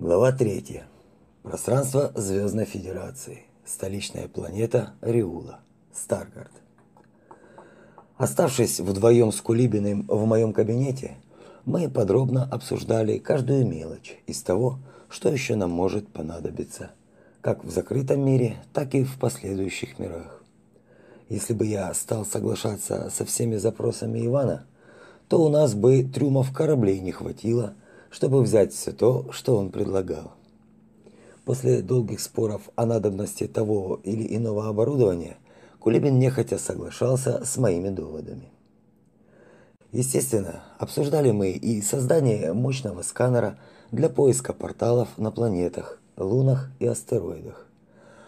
Глава 3. Пространство Звездной Федерации. Столичная планета Риула. Старгард. Оставшись вдвоем с Кулибиным в моем кабинете, мы подробно обсуждали каждую мелочь из того, что еще нам может понадобиться, как в закрытом мире, так и в последующих мирах. Если бы я стал соглашаться со всеми запросами Ивана, то у нас бы трюмов кораблей не хватило, чтобы взять все то, что он предлагал. После долгих споров о надобности того или иного оборудования, Кулибин нехотя соглашался с моими доводами. Естественно, обсуждали мы и создание мощного сканера для поиска порталов на планетах, лунах и астероидах.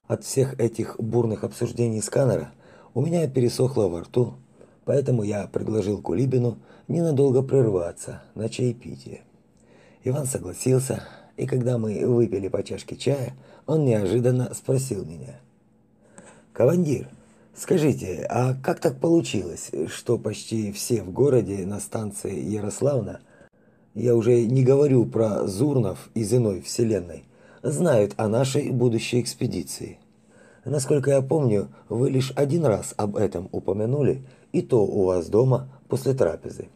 От всех этих бурных обсуждений сканера у меня пересохло во рту, поэтому я предложил Кулибину ненадолго прерваться на чаепитие. Иван согласился, и когда мы выпили по чашке чая, он неожиданно спросил меня: "Командир, Скажите, а как так получилось, что почти все в городе на станции Ярославна, я уже не говорю про Зурнов из иной вселенной, знают о нашей будущей экспедиции? Насколько я помню, вы лишь один раз об этом упомянули, и то у вас дома после трапезы.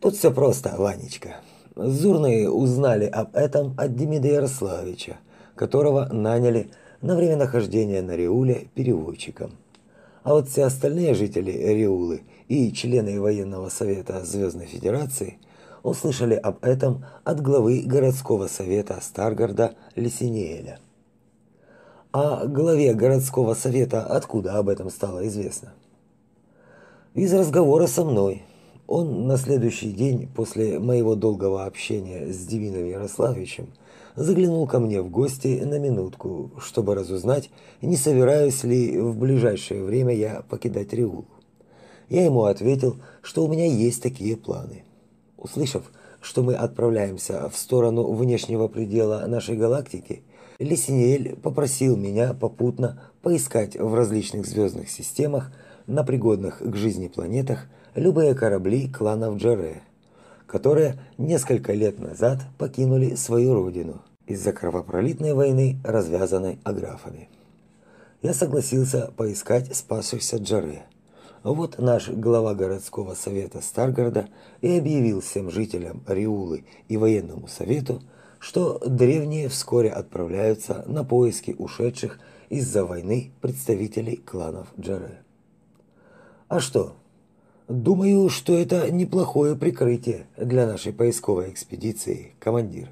Тут все просто, Ванечка. Зурные узнали об этом от Демида Ярославича, которого наняли на время нахождения на Риуле переводчиком. А вот все остальные жители Риулы и члены военного совета Звездной Федерации услышали об этом от главы городского совета Старгарда Лесиниэля. А главе городского совета откуда об этом стало известно? Из разговора со мной. Он на следующий день после моего долгого общения с Дивином Ярославичем заглянул ко мне в гости на минутку, чтобы разузнать, не собираюсь ли в ближайшее время я покидать Риул. Я ему ответил, что у меня есть такие планы. Услышав, что мы отправляемся в сторону внешнего предела нашей галактики, Лесиниэль попросил меня попутно поискать в различных звездных системах на пригодных к жизни планетах любые корабли кланов Джаре, которые несколько лет назад покинули свою родину из-за кровопролитной войны, развязанной аграфами. Я согласился поискать спасшихся Джаре. Вот наш глава городского совета Старгарда и объявил всем жителям Риулы и военному совету, что древние вскоре отправляются на поиски ушедших из-за войны представителей кланов Джаре. А что, Думаю, что это неплохое прикрытие для нашей поисковой экспедиции, командир.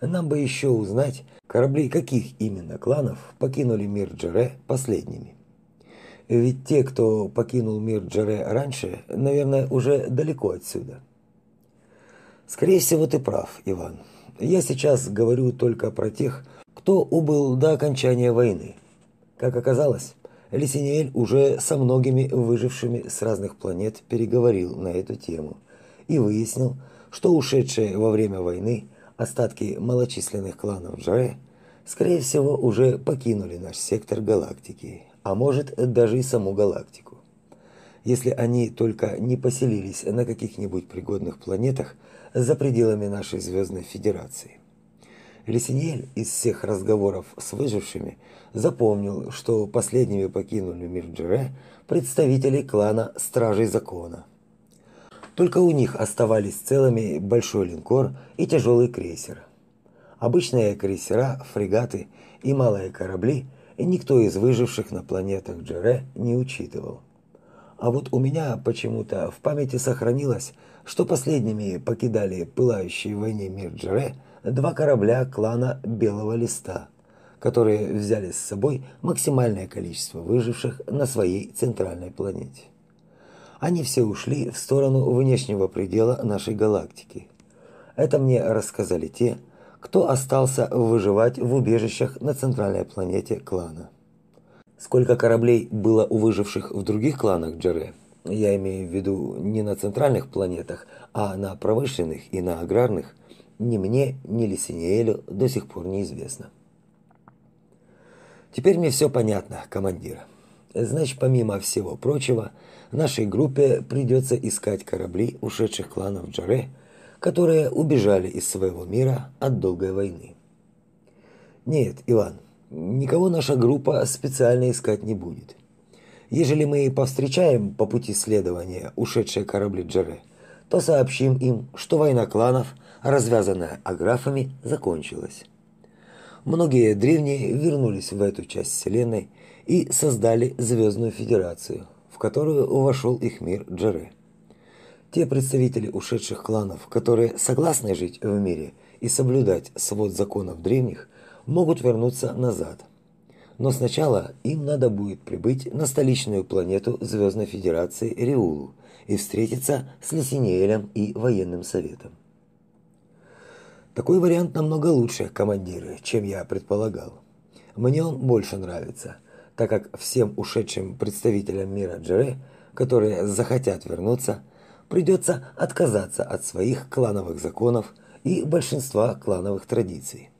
Нам бы еще узнать, корабли каких именно кланов покинули мир Джере последними. Ведь те, кто покинул мир Джере раньше, наверное, уже далеко отсюда. Скорее всего, ты прав, Иван. Я сейчас говорю только про тех, кто убыл до окончания войны. Как оказалось, Лисинель уже со многими выжившими с разных планет переговорил на эту тему и выяснил, что ушедшие во время войны остатки малочисленных кланов Джаре, скорее всего, уже покинули наш сектор галактики, а может, даже и саму галактику. Если они только не поселились на каких-нибудь пригодных планетах за пределами нашей звездной федерации. Лесинель из всех разговоров с выжившими запомнил, что последними покинули мир Джере представители клана Стражей Закона. Только у них оставались целыми большой линкор и тяжелый крейсер. Обычные крейсера, фрегаты и малые корабли никто из выживших на планетах Джере не учитывал. А вот у меня почему-то в памяти сохранилось, что последними покидали пылающий в войне мир Джере – два корабля клана Белого Листа, которые взяли с собой максимальное количество выживших на своей центральной планете. Они все ушли в сторону внешнего предела нашей галактики. Это мне рассказали те, кто остался выживать в убежищах на центральной планете клана. Сколько кораблей было у выживших в других кланах Джере, я имею в виду не на центральных планетах, а на промышленных и на аграрных, ни мне, ни Лисинеэлю до сих пор неизвестно. Теперь мне все понятно, командир. Значит, помимо всего прочего, нашей группе придется искать корабли ушедших кланов Джаре, которые убежали из своего мира от долгой войны. Нет, Иван, никого наша группа специально искать не будет. Ежели мы повстречаем по пути следования ушедшие корабли Джере, то сообщим им, что война кланов, развязанная аграфами, закончилась. Многие древние вернулись в эту часть вселенной и создали Звездную Федерацию, в которую вошел их мир Джере. Те представители ушедших кланов, которые согласны жить в мире и соблюдать свод законов древних, могут вернуться назад. Но сначала им надо будет прибыть на столичную планету Звездной Федерации Риулу и встретиться с Лесинеэлем и военным советом. Такой вариант намного лучше, командиры, чем я предполагал. Мне он больше нравится, так как всем ушедшим представителям мира Джере, которые захотят вернуться, придется отказаться от своих клановых законов и большинства клановых традиций.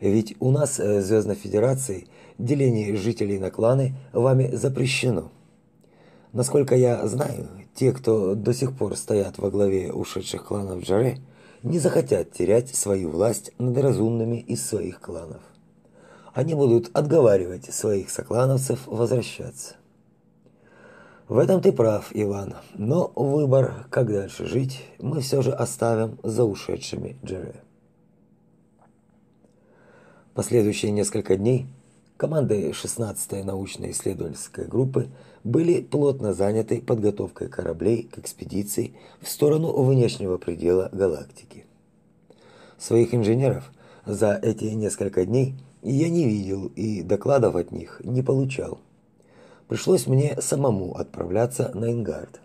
Ведь у нас э, в Звездной Федерации деление жителей на кланы вами запрещено. Насколько я знаю, те, кто до сих пор стоят во главе ушедших кланов Джаре, не захотят терять свою власть над разумными из своих кланов. Они будут отговаривать своих соклановцев возвращаться. В этом ты прав, Иван. Но выбор, как дальше жить, мы все же оставим за ушедшими Джере. Последующие несколько дней команды 16-й научно-исследовательской группы были плотно заняты подготовкой кораблей к экспедиции в сторону внешнего предела галактики. Своих инженеров за эти несколько дней я не видел и докладов от них не получал пришлось мне самому отправляться на Ингард.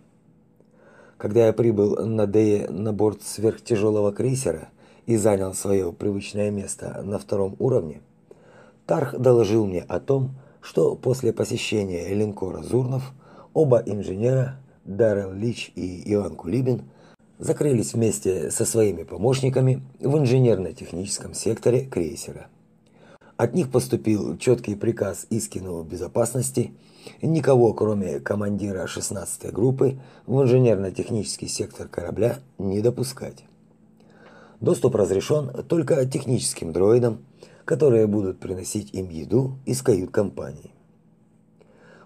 Когда я прибыл на Дее на борт сверхтяжелого крейсера и занял свое привычное место на втором уровне, Тарх доложил мне о том, что после посещения линкора Зурнов оба инженера, Даррел Лич и Иван Кулибин, закрылись вместе со своими помощниками в инженерно-техническом секторе крейсера. От них поступил четкий приказ Искину безопасности – никого, кроме командира 16-й группы, в инженерно-технический сектор корабля не допускать. Доступ разрешен только техническим дроидам, которые будут приносить им еду из кают-компании.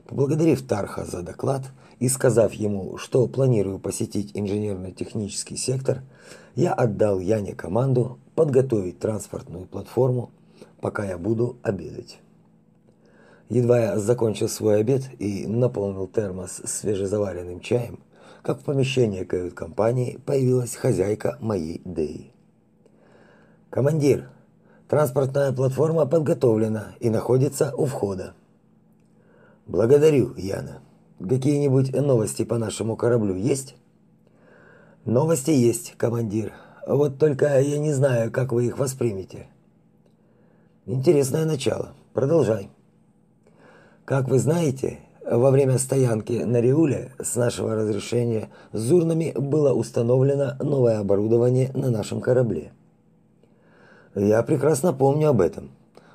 Поблагодарив Тарха за доклад и сказав ему, что планирую посетить инженерно-технический сектор, я отдал Яне команду подготовить транспортную платформу, пока я буду обедать. Едва я закончил свой обед и наполнил термос свежезаваренным чаем, как в помещении кают-компании появилась хозяйка моей Деи. «Командир, транспортная платформа подготовлена и находится у входа». «Благодарю, Яна. Какие-нибудь новости по нашему кораблю есть?» «Новости есть, командир. Вот только я не знаю, как вы их воспримете». «Интересное начало. Продолжай». Как вы знаете, во время стоянки на Риуле с нашего разрешения с Зурнами было установлено новое оборудование на нашем корабле. Я прекрасно помню об этом.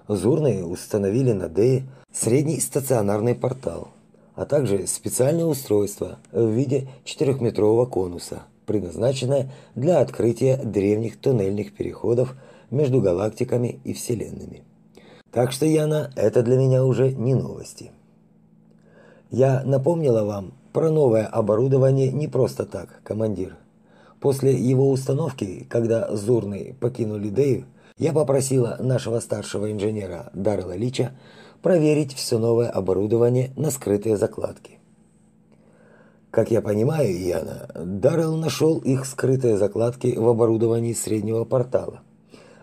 Зурные установили на Дее средний стационарный портал, а также специальное устройство в виде четырехметрового конуса, предназначенное для открытия древних туннельных переходов между галактиками и вселенными. Так что, Яна, это для меня уже не новости. Я напомнила вам про новое оборудование не просто так, командир. После его установки, когда Зурны покинули Дею, я попросила нашего старшего инженера Даррела Лича проверить все новое оборудование на скрытые закладки. Как я понимаю, Яна, Даррел нашел их скрытые закладки в оборудовании среднего портала.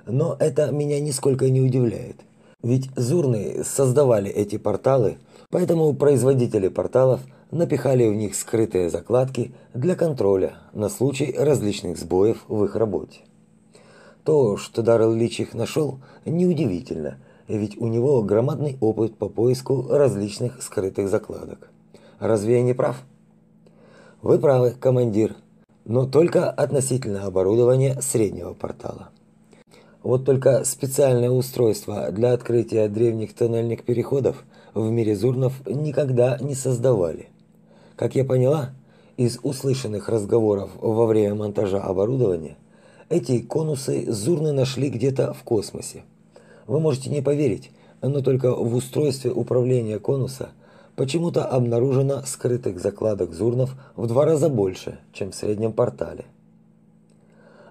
Но это меня нисколько не удивляет. Ведь зурные создавали эти порталы, поэтому производители порталов напихали в них скрытые закладки для контроля на случай различных сбоев в их работе. То, что Даррел Лич их нашел, неудивительно, ведь у него громадный опыт по поиску различных скрытых закладок. Разве я не прав? Вы правы, командир, но только относительно оборудования среднего портала. Вот только специальное устройство для открытия древних тоннельных переходов в мире Зурнов никогда не создавали. Как я поняла, из услышанных разговоров во время монтажа оборудования, Эти конусы Зурны нашли где-то в космосе. Вы можете не поверить, но только в устройстве управления конуса почему-то обнаружено скрытых закладок Зурнов в два раза больше, чем в среднем портале.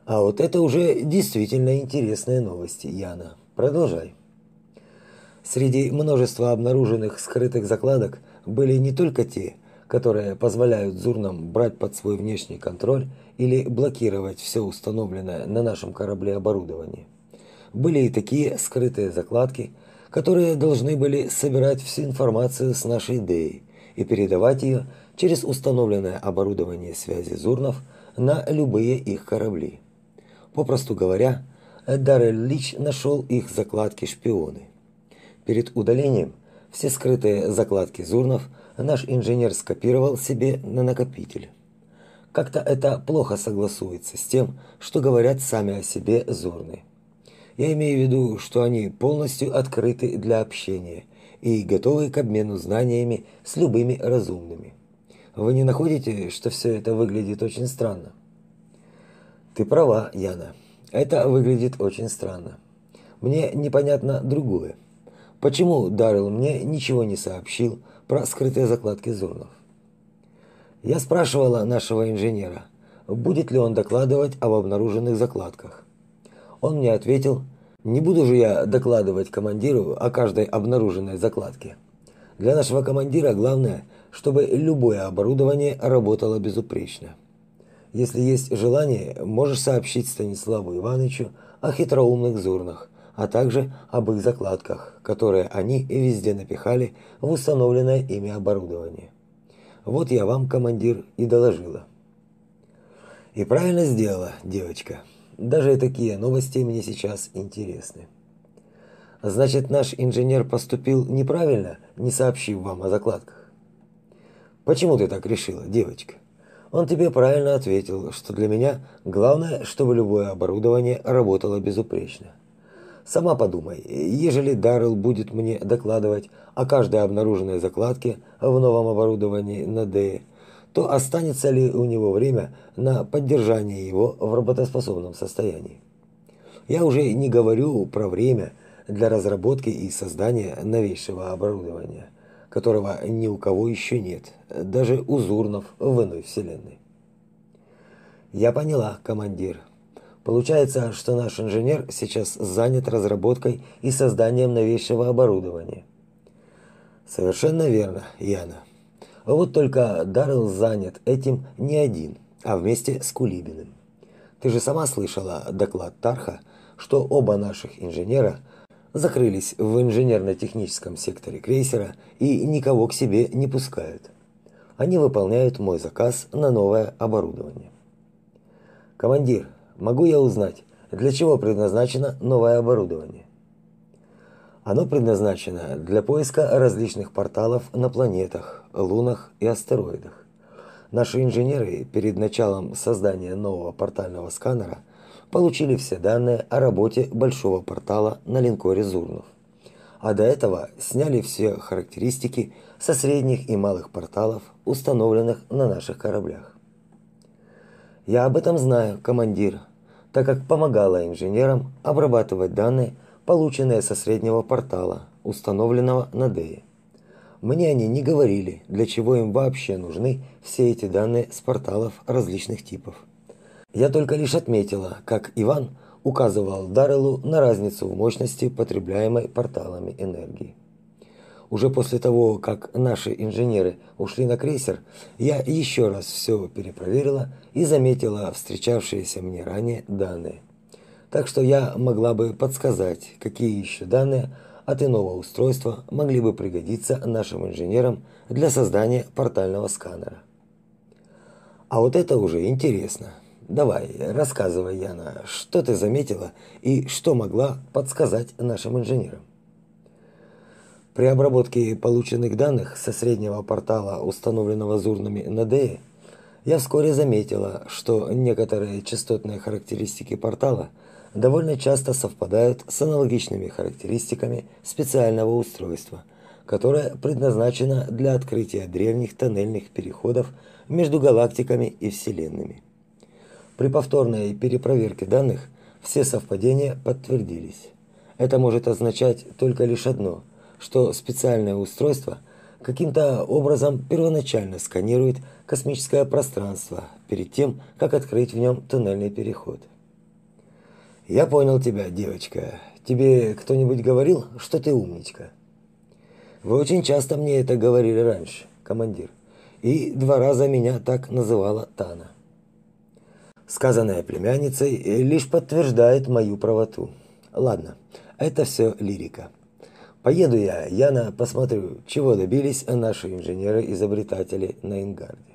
А вот это уже действительно интересные новости, Яна. Продолжай. Среди множества обнаруженных скрытых закладок были не только те, которые позволяют Зурнам брать под свой внешний контроль или блокировать все установленное на нашем корабле оборудование. Были и такие скрытые закладки, которые должны были собирать всю информацию с нашей Деи и передавать ее через установленное оборудование связи Зурнов на любые их корабли. Попросту говоря, Даррель Лич нашел их закладки-шпионы. Перед удалением все скрытые закладки Зурнов наш инженер скопировал себе на накопитель. Как-то это плохо согласуется с тем, что говорят сами о себе зурны. Я имею в виду, что они полностью открыты для общения и готовы к обмену знаниями с любыми разумными. Вы не находите, что все это выглядит очень странно? Ты права, Яна. Это выглядит очень странно. Мне непонятно другое. Почему Даррелл мне ничего не сообщил про скрытые закладки Зурнов? Я спрашивала нашего инженера, будет ли он докладывать об обнаруженных закладках. Он мне ответил, не буду же я докладывать командиру о каждой обнаруженной закладке. Для нашего командира главное, чтобы любое оборудование работало безупречно. Если есть желание, можешь сообщить Станиславу Ивановичу о хитроумных зурнах, а также об их закладках, которые они везде напихали в установленное ими оборудование. Вот я вам, командир, и доложила. И правильно сделала, девочка. Даже и такие новости мне сейчас интересны. Значит, наш инженер поступил неправильно, не сообщив вам о закладках. Почему ты так решила, девочка? Он тебе правильно ответил, что для меня главное, чтобы любое оборудование работало безупречно. Сама подумай, ежели Даррелл будет мне докладывать о каждой обнаруженной закладке в новом оборудовании на Дее, то останется ли у него время на поддержание его в работоспособном состоянии? Я уже не говорю про время для разработки и создания новейшего оборудования, которого ни у кого еще нет, даже у Зурнов в иной вселенной. Я поняла, командир. Получается, что наш инженер сейчас занят разработкой и созданием новейшего оборудования. Совершенно верно, Яна. Вот только Даррелл занят этим не один, а вместе с Кулибиным. Ты же сама слышала доклад Тарха, что оба наших инженера закрылись в инженерно-техническом секторе крейсера и никого к себе не пускают. Они выполняют мой заказ на новое оборудование. Командир, Могу я узнать, для чего предназначено новое оборудование? Оно предназначено для поиска различных порталов на планетах, лунах и астероидах. Наши инженеры перед началом создания нового портального сканера получили все данные о работе большого портала на линкоре Зурнов. А до этого сняли все характеристики со средних и малых порталов, установленных на наших кораблях. Я об этом знаю, командир, так как помогала инженерам обрабатывать данные, полученные со среднего портала, установленного на ДЭИ. Мне они не говорили, для чего им вообще нужны все эти данные с порталов различных типов. Я только лишь отметила, как Иван указывал Дарелу на разницу в мощности потребляемой порталами энергии. Уже после того, как наши инженеры ушли на крейсер, я еще раз все перепроверила и заметила встречавшиеся мне ранее данные. Так что я могла бы подсказать, какие еще данные от иного устройства могли бы пригодиться нашим инженерам для создания портального сканера. А вот это уже интересно. Давай, рассказывай, Яна, что ты заметила и что могла подсказать нашим инженерам. При обработке полученных данных со среднего портала, установленного Зурнами на ДЭ, я вскоре заметила, что некоторые частотные характеристики портала довольно часто совпадают с аналогичными характеристиками специального устройства, которое предназначено для открытия древних тоннельных переходов между галактиками и вселенными. При повторной перепроверке данных все совпадения подтвердились. Это может означать только лишь одно, что специальное устройство каким-то образом первоначально сканирует космическое пространство перед тем, как открыть в нем туннельный переход. Я понял тебя, девочка. Тебе кто-нибудь говорил, что ты умничка? Вы очень часто мне это говорили раньше, командир. И два раза меня так называла Тана. Сказанное племянницей лишь подтверждает мою правоту. Ладно, это все лирика. Поеду я, Яна, посмотрю, чего добились наши инженеры-изобретатели на Ингарде.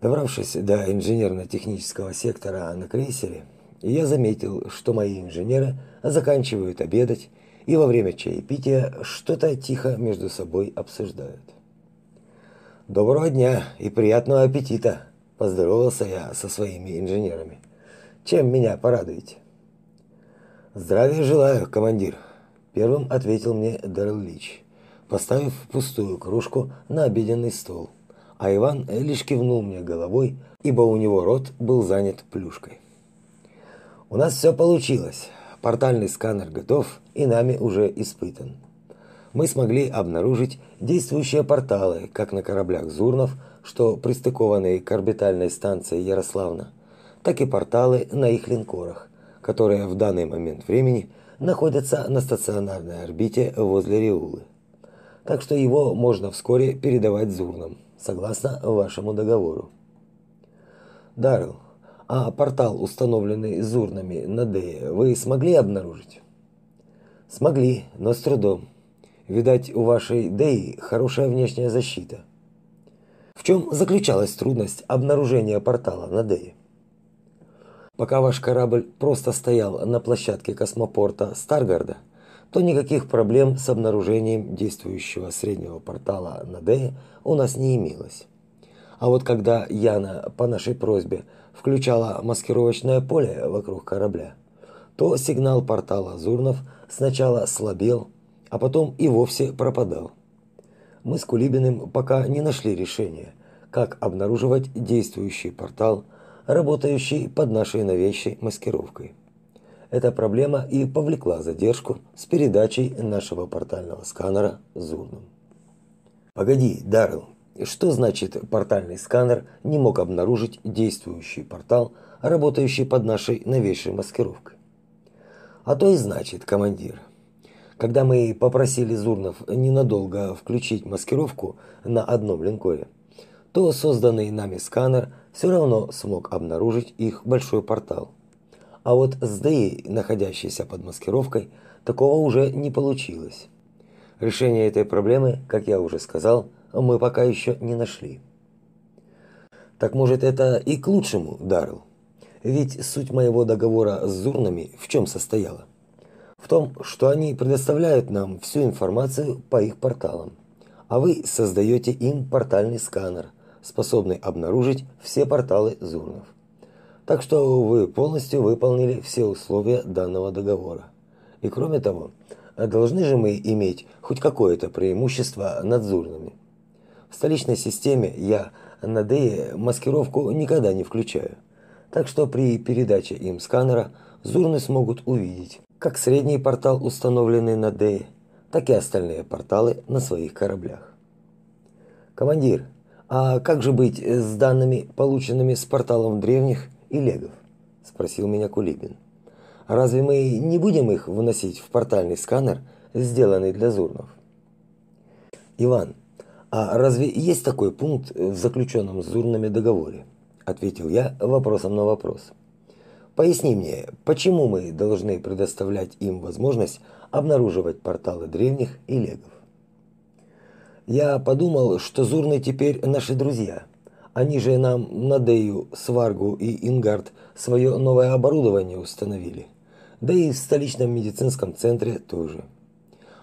Добравшись до инженерно-технического сектора на крейсере, я заметил, что мои инженеры заканчивают обедать и во время чаепития что-то тихо между собой обсуждают. «Доброго дня и приятного аппетита!» – поздоровался я со своими инженерами. «Чем меня порадуете?» «Здравия желаю, командир!» – первым ответил мне Дэрл Лич, поставив пустую кружку на обеденный стол, а Иван лишь кивнул мне головой, ибо у него рот был занят плюшкой. «У нас все получилось. Портальный сканер готов и нами уже испытан. Мы смогли обнаружить действующие порталы как на кораблях Зурнов, что пристыкованные к орбитальной станции Ярославна, так и порталы на их линкорах, которые в данный момент времени находятся на стационарной орбите возле Риулы. Так что его можно вскоре передавать Зурнам, согласно вашему договору. Даррелл, а портал, установленный зурнами на Дее, вы смогли обнаружить? Смогли, но с трудом. Видать, у вашей Деи хорошая внешняя защита. В чем заключалась трудность обнаружения портала на Дее? Пока ваш корабль просто стоял на площадке космопорта Старгарда, то никаких проблем с обнаружением действующего среднего портала на Дее у нас не имелось. А вот когда Яна по нашей просьбе включала маскировочное поле вокруг корабля, то сигнал портала Зурнов сначала слабел, а потом и вовсе пропадал. Мы с Кулибиным пока не нашли решения, как обнаруживать действующий портал, работающий под нашей новейшей маскировкой. Эта проблема и повлекла задержку с передачей нашего портального сканера Зурном. Погоди, Даррелл, что значит портальный сканер не мог обнаружить действующий портал, работающий под нашей новейшей маскировкой? А то и значит, командир. Когда мы попросили Зурнов ненадолго включить маскировку на одном линкоре, то созданный нами сканер все равно смог обнаружить их большой портал. А вот с ДИ, находящейся под маскировкой, такого уже не получилось. Решение этой проблемы, как я уже сказал, мы пока еще не нашли. Так может это и к лучшему, Даррелл? Ведь суть моего договора с Зурнами в чем состояла? В том, что они предоставляют нам всю информацию по их порталам, а вы создаете им портальный сканер, способный обнаружить все порталы Зурнов. Так что вы полностью выполнили все условия данного договора. И кроме того, должны же мы иметь хоть какое-то преимущество над Зурнами. В столичной системе я на ДЭ маскировку никогда не включаю. Так что при передаче им сканера Зурны смогут увидеть как средний портал, установленный на ДЭ, так и остальные порталы на своих кораблях. Командир, а как же быть с данными, полученными с порталом древних и легов? спросил меня Кулибин. Разве мы не будем их вносить в портальный сканер, сделанный для зурнов? Иван, а разве есть такой пункт в заключенном с Зурнами договоре? ответил я вопросом на вопрос. Поясни мне, почему мы должны предоставлять им возможность обнаруживать порталы древних и легов? Я подумал, что Зурны теперь наши друзья. Они же нам на Дею, Сваргу и Ингард свое новое оборудование установили. Да и в столичном медицинском центре тоже.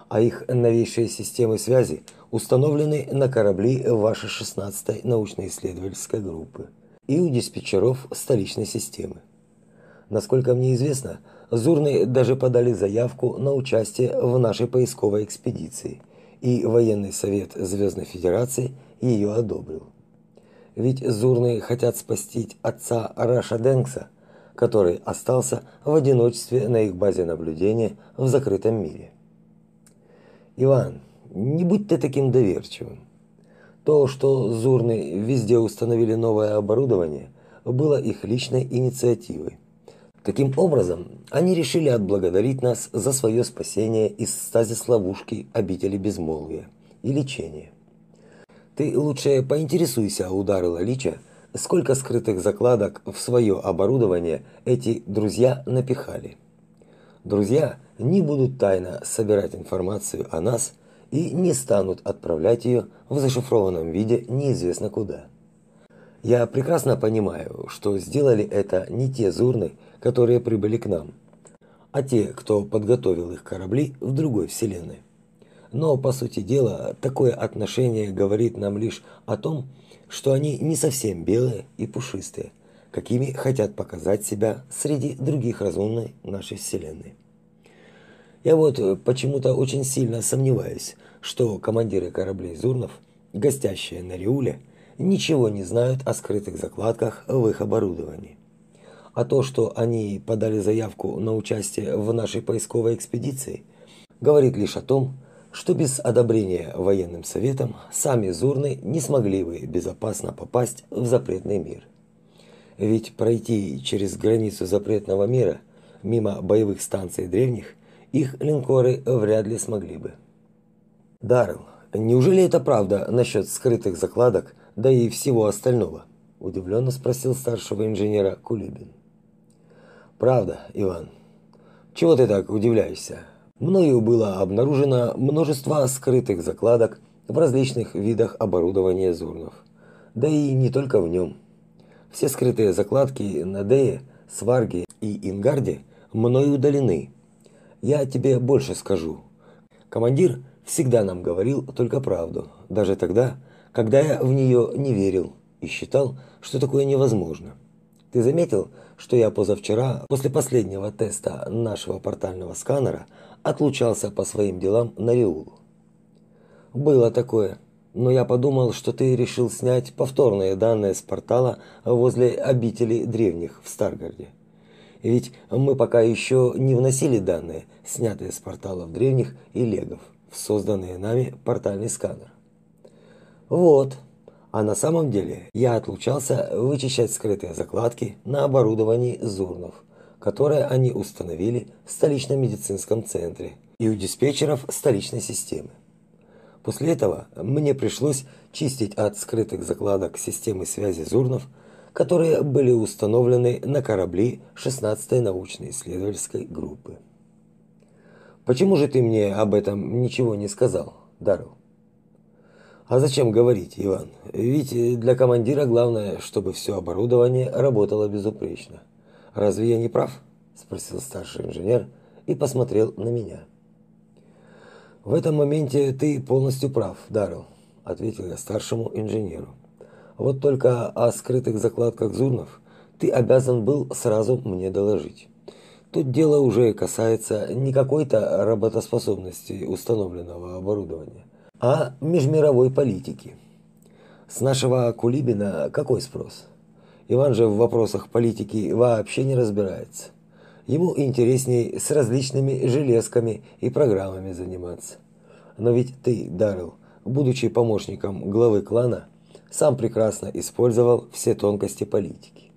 А их новейшие системы связи установлены на корабли вашей 16-й научно-исследовательской группы и у диспетчеров столичной системы. Насколько мне известно, Зурны даже подали заявку на участие в нашей поисковой экспедиции, и военный совет Звездной Федерации ее одобрил. Ведь Зурны хотят спасти отца Раша Денкса, который остался в одиночестве на их базе наблюдения в закрытом мире. Иван, не будь ты таким доверчивым. То, что Зурны везде установили новое оборудование, было их личной инициативой. Таким образом, они решили отблагодарить нас за свое спасение из стазис-ловушки обители безмолвия и лечения. Ты лучше поинтересуйся у Дарыла Лича, сколько скрытых закладок в свое оборудование эти друзья напихали. Друзья не будут тайно собирать информацию о нас и не станут отправлять ее в зашифрованном виде неизвестно куда. Я прекрасно понимаю, что сделали это не те зурны, которые прибыли к нам, а те, кто подготовил их корабли в другой вселенной. Но по сути дела, такое отношение говорит нам лишь о том, что они не совсем белые и пушистые, какими хотят показать себя среди других разумной нашей вселенной. Я вот почему-то очень сильно сомневаюсь, что командиры кораблей Зурнов, гостящие на Риуле, ничего не знают о скрытых закладках в их оборудовании. А то, что они подали заявку на участие в нашей поисковой экспедиции, говорит лишь о том, что без одобрения военным советом сами Зурны не смогли бы безопасно попасть в запретный мир. Ведь пройти через границу запретного мира мимо боевых станций древних их линкоры вряд ли смогли бы. Даррелл, неужели это правда насчет скрытых закладок да и всего остального? удивленно спросил старшего инженера Кулибин. Правда, Иван. Чего ты так удивляешься? Мною было обнаружено множество скрытых закладок в различных видах оборудования Зурнов. Да и не только в нем. Все скрытые закладки на Дее, Сварге и Ингарде мною удалены. Я тебе больше скажу. Командир всегда нам говорил только правду, даже тогда, когда я в нее не верил и считал, что такое невозможно. Ты заметил, что я позавчера, после последнего теста нашего портального сканера, отлучался по своим делам на Риулу? Было такое, но я подумал, что ты решил снять повторные данные с портала возле обители древних в Старгарде. Ведь мы пока еще не вносили данные, снятые с порталов древних и легов созданный нами портальный сканер. Вот. А на самом деле я отлучался вычищать скрытые закладки на оборудовании Зурнов, которые они установили в столичном медицинском центре и у диспетчеров столичной системы. После этого мне пришлось чистить от скрытых закладок системы связи Зурнов, которые были установлены на корабли 16-й научно-исследовательской группы. Почему же ты мне об этом ничего не сказал, Дару? А зачем говорить, Иван? Ведь для командира главное, чтобы все оборудование работало безупречно. Разве я не прав? спросил старший инженер и посмотрел на меня. В этом моменте ты полностью прав, Дару, ответил я старшему инженеру. Вот только о скрытых закладках Зурнов ты обязан был сразу мне доложить. Тут дело уже касается не какой-то работоспособности установленного оборудования, а межмировой политики. С нашего Кулибина какой спрос? Иван же в вопросах политики вообще не разбирается. Ему интересней с различными железками и программами заниматься. Но ведь ты, Даррелл, будучи помощником главы клана, сам прекрасно использовал все тонкости политики.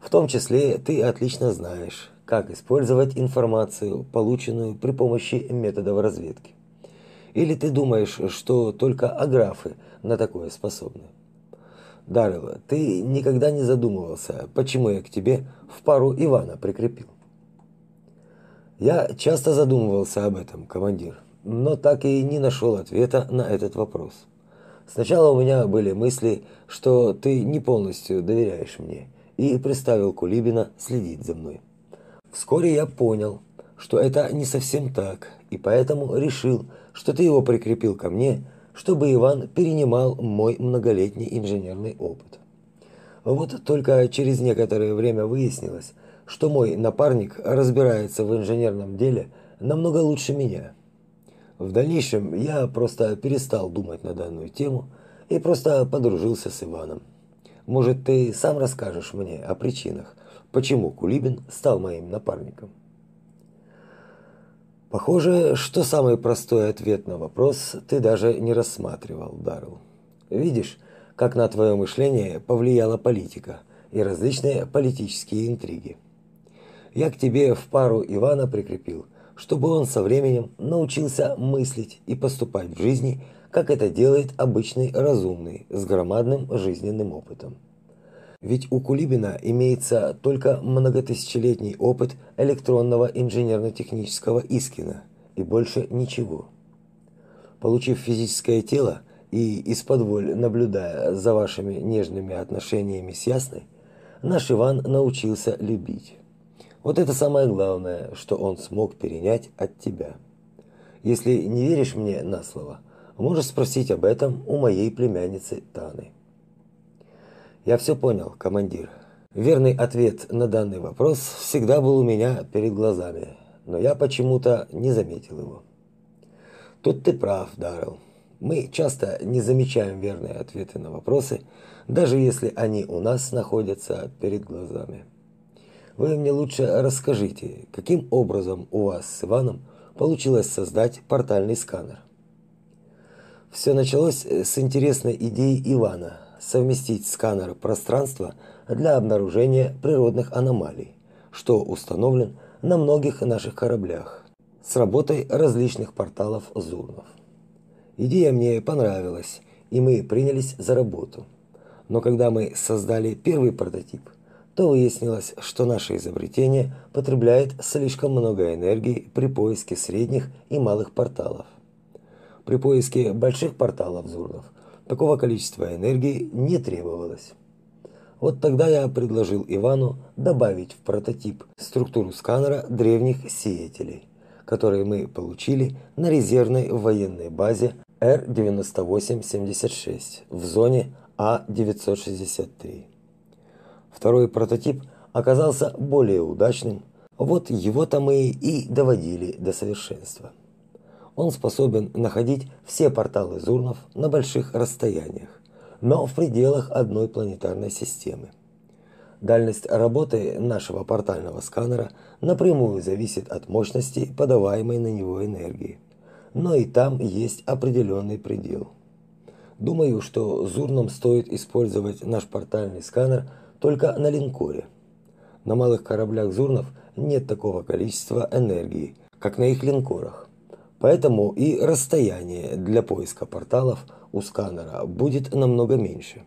В том числе ты отлично знаешь, как использовать информацию, полученную при помощи методов разведки. Или ты думаешь, что только аграфы на такое способны? Дарила, ты никогда не задумывался, почему я к тебе в пару Ивана прикрепил? Я часто задумывался об этом, командир, но так и не нашел ответа на этот вопрос. Сначала у меня были мысли, что ты не полностью доверяешь мне, и приставил Кулибина следить за мной. Вскоре я понял, что это не совсем так, и поэтому решил, что ты его прикрепил ко мне, чтобы Иван перенимал мой многолетний инженерный опыт. Вот только через некоторое время выяснилось, что мой напарник разбирается в инженерном деле намного лучше меня. В дальнейшем я просто перестал думать на данную тему и просто подружился с Иваном. Может, ты сам расскажешь мне о причинах, почему Кулибин стал моим напарником? Похоже, что самый простой ответ на вопрос ты даже не рассматривал, Даррелл. Видишь, как на твое мышление повлияла политика и различные политические интриги. Я к тебе в пару Ивана прикрепил, чтобы он со временем научился мыслить и поступать в жизни, как это делает обычный разумный с громадным жизненным опытом. Ведь у Кулибина имеется только многотысячелетний опыт электронного инженерно-технического искина и больше ничего. Получив физическое тело и из-под наблюдая за вашими нежными отношениями с Ясной, наш Иван научился любить. Вот это самое главное, что он смог перенять от тебя. Если не веришь мне на слово, можешь спросить об этом у моей племянницы Таны. Я все понял, командир. Верный ответ на данный вопрос всегда был у меня перед глазами, но я почему-то не заметил его. Тут ты прав, Даррелл. Мы часто не замечаем верные ответы на вопросы, даже если они у нас находятся перед глазами. Вы мне лучше расскажите, каким образом у вас с Иваном получилось создать портальный сканер? Все началось с интересной идеи Ивана совместить сканер пространства для обнаружения природных аномалий, что установлен на многих наших кораблях, с работой различных порталов Зурнов. Идея мне понравилась, и мы принялись за работу. Но когда мы создали первый прототип, то выяснилось, что наше изобретение потребляет слишком много энергии при поиске средних и малых порталов. При поиске больших порталов Зурнов – такого количества энергии не требовалось. Вот тогда я предложил Ивану добавить в прототип структуру сканера древних сеятелей, которые мы получили на резервной военной базе Р-9876 в зоне А-963. Второй прототип оказался более удачным, вот его-то мы и доводили до совершенства он способен находить все порталы Зурнов на больших расстояниях, но в пределах одной планетарной системы. Дальность работы нашего портального сканера напрямую зависит от мощности подаваемой на него энергии. Но и там есть определенный предел. Думаю, что Зурнам стоит использовать наш портальный сканер только на линкоре. На малых кораблях Зурнов нет такого количества энергии, как на их линкорах. Поэтому и расстояние для поиска порталов у сканера будет намного меньше.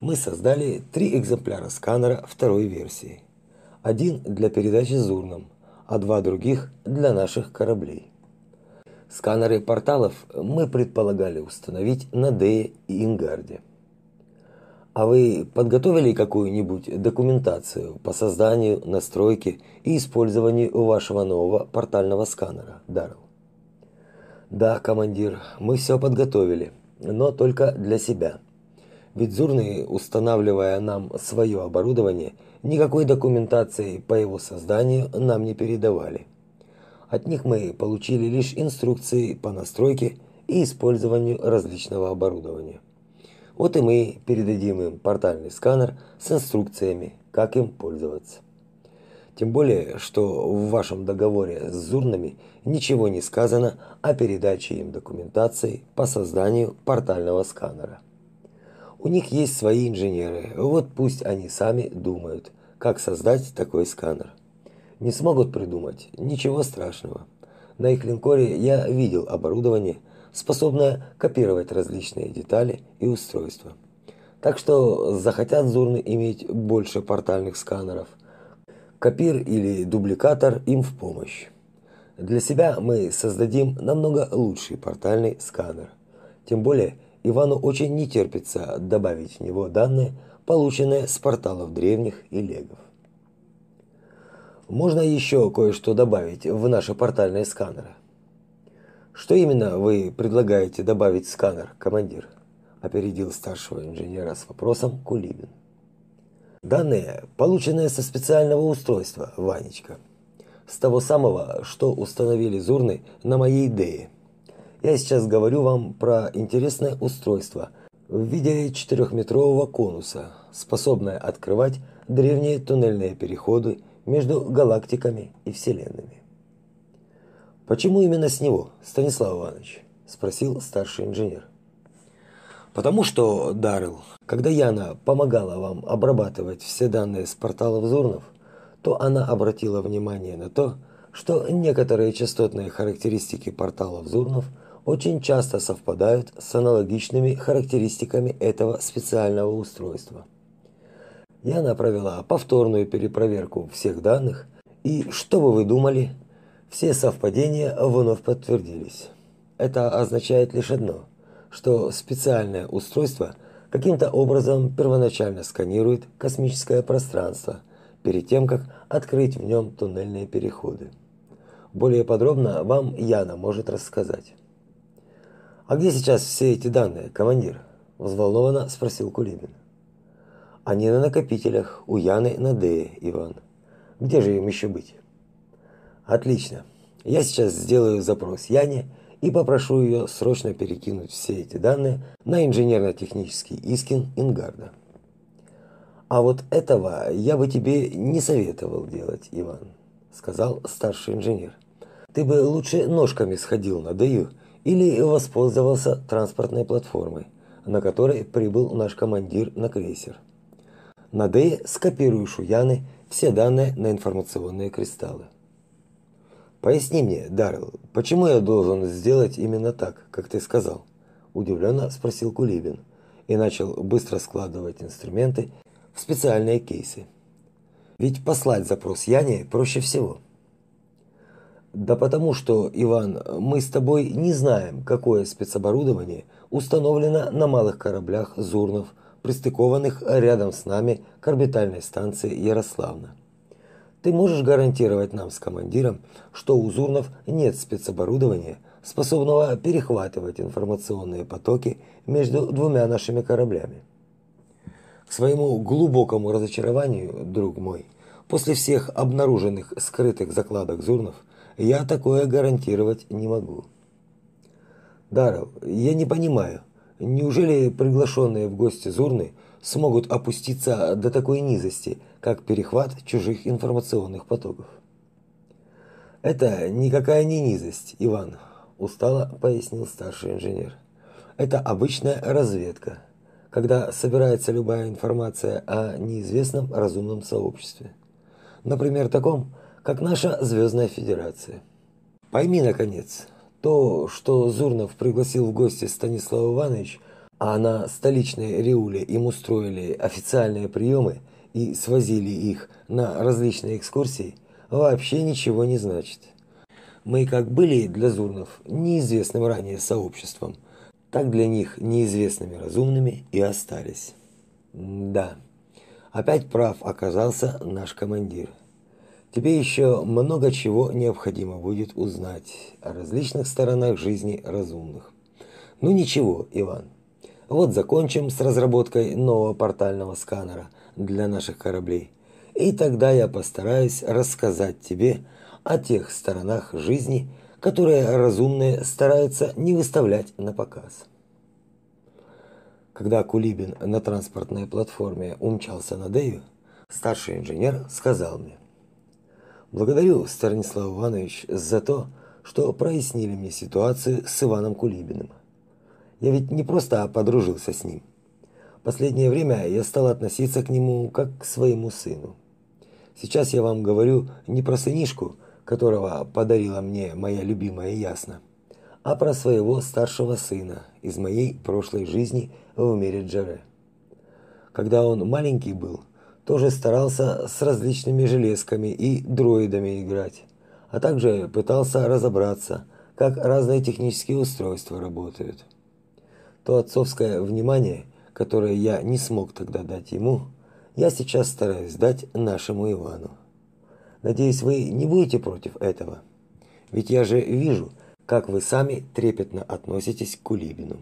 Мы создали три экземпляра сканера второй версии. Один для передачи зурном, а два других для наших кораблей. Сканеры порталов мы предполагали установить на Дее и Ингарде. А вы подготовили какую-нибудь документацию по созданию, настройке и использованию вашего нового портального сканера, Даррелл? Да, командир, мы все подготовили, но только для себя. Ведь Зурные, устанавливая нам свое оборудование, никакой документации по его созданию нам не передавали. От них мы получили лишь инструкции по настройке и использованию различного оборудования. Вот и мы передадим им портальный сканер с инструкциями, как им пользоваться. Тем более, что в вашем договоре с Зурнами ничего не сказано о передаче им документации по созданию портального сканера. У них есть свои инженеры, вот пусть они сами думают, как создать такой сканер. Не смогут придумать, ничего страшного. На их линкоре я видел оборудование, способное копировать различные детали и устройства. Так что захотят Зурны иметь больше портальных сканеров – Копир или дубликатор им в помощь. Для себя мы создадим намного лучший портальный сканер. Тем более Ивану очень не терпится добавить в него данные, полученные с порталов древних и легов. Можно еще кое-что добавить в наши портальные сканеры. Что именно вы предлагаете добавить в сканер, командир? опередил старшего инженера с вопросом Кулибин. Данные, полученные со специального устройства, Ванечка. С того самого, что установили Зурны на моей идее. Я сейчас говорю вам про интересное устройство, в виде четырехметрового конуса, способное открывать древние туннельные переходы между галактиками и вселенными. Почему именно с него, Станислав Иванович? спросил старший инженер. Потому что, Даррелл, когда Яна помогала вам обрабатывать все данные с порталов Зурнов, то она обратила внимание на то, что некоторые частотные характеристики порталов Зурнов очень часто совпадают с аналогичными характеристиками этого специального устройства. Яна провела повторную перепроверку всех данных, и что бы вы думали, все совпадения вновь подтвердились. Это означает лишь одно – что специальное устройство каким-то образом первоначально сканирует космическое пространство перед тем, как открыть в нем туннельные переходы. Более подробно вам Яна может рассказать. А где сейчас все эти данные, командир? взволнованно спросил Кулибин. Они на накопителях у Яны на Д, Иван. Где же им еще быть? Отлично. Я сейчас сделаю запрос Яне и попрошу ее срочно перекинуть все эти данные на инженерно-технический Искин Ингарда. А вот этого я бы тебе не советовал делать, Иван, сказал старший инженер. Ты бы лучше ножками сходил на Даю или воспользовался транспортной платформой, на которой прибыл наш командир на крейсер. На Дее скопируешь у Яны все данные на информационные кристаллы. Поясни мне, Даррелл, почему я должен сделать именно так, как ты сказал? удивленно спросил Кулибин и начал быстро складывать инструменты в специальные кейсы. Ведь послать запрос Яне проще всего. Да потому что, Иван, мы с тобой не знаем, какое спецоборудование установлено на малых кораблях Зурнов, пристыкованных рядом с нами к орбитальной станции Ярославна. Ты можешь гарантировать нам с командиром, что у Зурнов нет спецоборудования, способного перехватывать информационные потоки между двумя нашими кораблями? К своему глубокому разочарованию, друг мой, после всех обнаруженных скрытых закладок Зурнов, я такое гарантировать не могу. Даров, я не понимаю, неужели приглашенные в гости Зурны смогут опуститься до такой низости, как перехват чужих информационных потоков. Это никакая не низость, Иван, устало пояснил старший инженер. Это обычная разведка, когда собирается любая информация о неизвестном разумном сообществе. Например, таком, как наша звездная федерация. Пойми наконец, то, что Зурнов пригласил в гости Станислав Иванович, а на столичной Риуле им устроили официальные приемы – и свозили их на различные экскурсии, вообще ничего не значит. Мы как были для Зурнов неизвестным ранее сообществом, так для них неизвестными разумными и остались. Да, опять прав оказался наш командир. Тебе еще много чего необходимо будет узнать о различных сторонах жизни разумных. Ну ничего, Иван. Вот закончим с разработкой нового портального сканера – для наших кораблей. И тогда я постараюсь рассказать тебе о тех сторонах жизни, которые разумные стараются не выставлять на показ. Когда Кулибин на транспортной платформе умчался на Дею, старший инженер сказал мне: "Благодарю, Станислав Иванович, за то, что прояснили мне ситуацию с Иваном Кулибиным. Я ведь не просто подружился с ним, Последнее время я стал относиться к нему как к своему сыну. Сейчас я вам говорю не про сынишку, которого подарила мне моя любимая Ясна, а про своего старшего сына из моей прошлой жизни в мире Джаре. Когда он маленький был, тоже старался с различными железками и дроидами играть, а также пытался разобраться, как разные технические устройства работают. То отцовское внимание – которое я не смог тогда дать ему, я сейчас стараюсь дать нашему Ивану. Надеюсь, вы не будете против этого. Ведь я же вижу, как вы сами трепетно относитесь к Кулибину.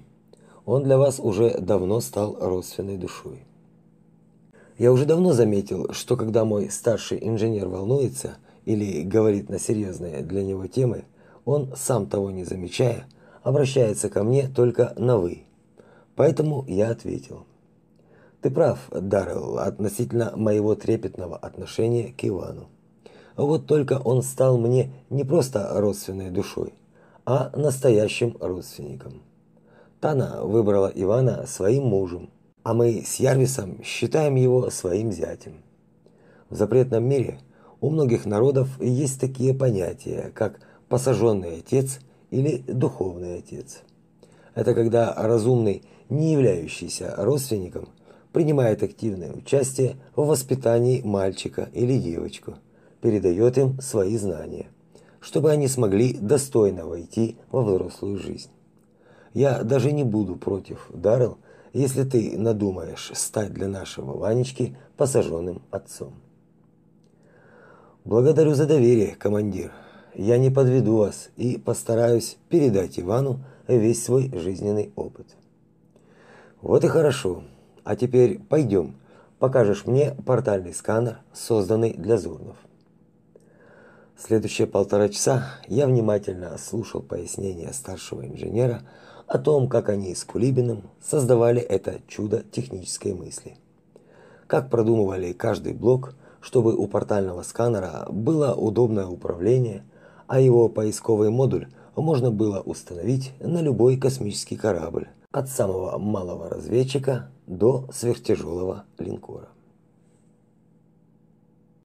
Он для вас уже давно стал родственной душой. Я уже давно заметил, что когда мой старший инженер волнуется или говорит на серьезные для него темы, он, сам того не замечая, обращается ко мне только на «вы». Поэтому я ответил. Ты прав, Даррелл, относительно моего трепетного отношения к Ивану. Вот только он стал мне не просто родственной душой, а настоящим родственником. Тана выбрала Ивана своим мужем, а мы с Ярвисом считаем его своим зятем. В запретном мире у многих народов есть такие понятия, как посаженный отец или духовный отец. Это когда разумный, не являющийся родственником, принимает активное участие в воспитании мальчика или девочку, передает им свои знания, чтобы они смогли достойно войти во взрослую жизнь. Я даже не буду против, Даррелл, если ты надумаешь стать для нашего Ванечки посаженным отцом. Благодарю за доверие, командир. Я не подведу вас и постараюсь передать Ивану весь свой жизненный опыт. Вот и хорошо. А теперь пойдем. Покажешь мне портальный сканер, созданный для зурнов. Следующие полтора часа я внимательно слушал пояснения старшего инженера о том, как они с Кулибиным создавали это чудо технической мысли. Как продумывали каждый блок, чтобы у портального сканера было удобное управление, а его поисковый модуль можно было установить на любой космический корабль, от самого малого разведчика до сверхтяжелого линкора.